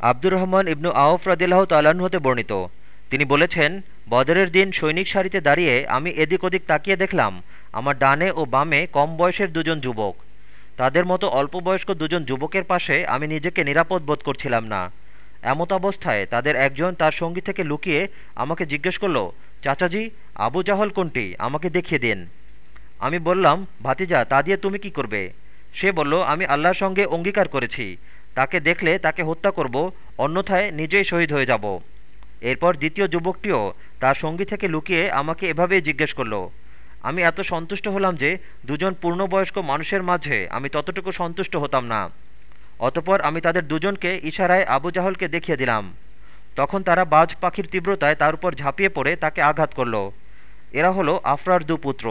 আব্দুর রহমান ইবনু আউফ রাদিল্লাহ তাল্লাহ্ন হতে বর্ণিত। তিনি বলেছেন, বদরের দিন সৈনিক সারিতে দাঁড়িয়ে আমি এদিক ওদিক তাকিয়ে দেখলাম, আমার ডানে ও বামে কম বয়সের দুজন যুবক। তাদের মতো অল্প বয়স্ক দুজন যুবকের পাশে আমি নিজেকে নিরাপদ বোধ করছিলাম না। এমত অবস্থায় তাদের একজন তার সঙ্গী থেকে লুকিয়ে আমাকে জিজ্ঞেস করল, চাচাজি, আবু জাহল কোনটি? আমাকে দেখিয়ে দিন। আমি বললাম, ভাতিজা, তা দিয়ে তুমি কি করবে? সে বলল, আমি আল্লাহর সঙ্গে অঙ্গীকার করেছি। তাকে দেখলে তাকে হত্যা করব, অন্যথায় নিজেই শহীদ হয়ে যাব। এরপর দ্বিতীয় যুবকটিও তার সঙ্গী থেকে লুকিয়ে আমাকে এভাবেই জিজ্ঞেস করল, আমি এত সন্তুষ্ট হলাম যে দুজন পূর্ণবয়স্ক মানুষের মাঝে আমি ততটুকু সন্তুষ্ট হতাম না। অতপর আমি তাদের দুজনকে ইশারায় আবু জাহলকে দেখিয়ে দিলাম। তখন তারা বাজ পাখির তীব্রতায় তার উপর ঝাঁপিয়ে পড়ে তাকে আঘাত করল। এরা হলো আফরার দুপুত্র